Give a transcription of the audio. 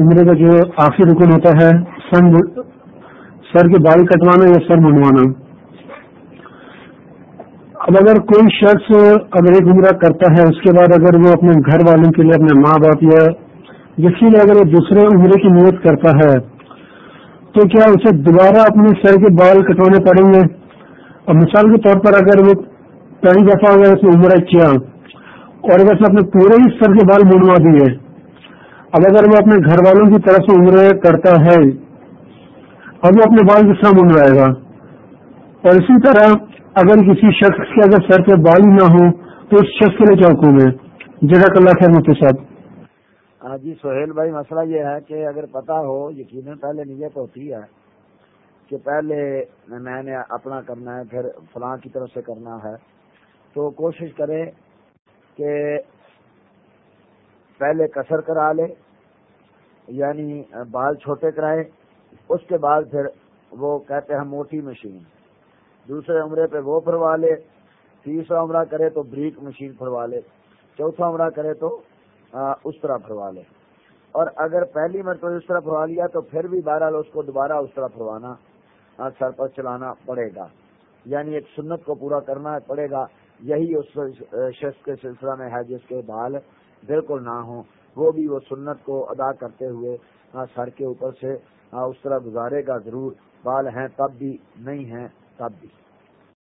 عمرے کا جو آخری رکن ہوتا ہے، سر سر کے بال کٹوانا یا سر منڈوانا۔ اب اگر کوئی شخص اگر ایک عمرہ کرتا ہے، اس کے بعد اگر وہ اپنے گھر والوں کے لیے اپنے ماں باپ یا جس کے لیے اگر وہ دوسرے عمرے کی نیت کرتا ہے، تو کیا اسے دوبارہ اپنے سر کے بال کٹوانے پڑیں گے؟ اور مثال کے طور پر اگر وہ پہلی دفعہ اگر اس نے عمرہ کیا اور اگر اس نے اپنے پورے ہی سر کے بال منڈوا دیے اب اگر وہ اپنے گھر والوں کی طرف سے عمرے کرتا ہے اب وہ اپنے بال کس طرح منڈوائے گا۔ اور اسی طرح اگر کسی شخص کے اگر سر پہ بال ہی نہ ہو، تو اس شخص کے لیے کیا حکم ہے؟ جزاک اللہ خیر مفتی صاحب۔ ہاں جی سہیل بھائی، مسئلہ یہ ہے کہ اگر پتا ہو، یقیناً پہلے نیت ہوتی ہے کہ پہلے میں نے اپنا کرنا ہے، پھر فلاں کی طرف سے کرنا ہے، تو کوشش کرے کہ پہلے کسر کرا لے یعنی بال چھوٹے کرائے، اس کے بعد پھر وہ کہتے ہیں موٹی مشین۔ دوسرے عمرے پہ وہ پھروا لے، تیسرا عمرہ کرے تو بریک مشین پھروا لے، چوتھا عمرہ کرے تو اس طرح پھروا لے۔ اور اگر پہلی مرتبہ اس طرح پھروا لیا تو پھر بھی بہرحال اس کو دوبارہ اس طرح پھروانا سر پر چلانا پڑے گا۔ یعنی ایک سنت کو پورا کرنا پڑے گا۔ یہی اس شخص کے سلسلہ میں ہے جس کے بال بالکل نہ ہوں۔ وہ بھی وہ سنت کو ادا کرتے ہوئے سر کے اوپر سے اس طرح گزارے گا ضرور۔ بال ہیں تب بھی، نہیں ہیں تب بھی۔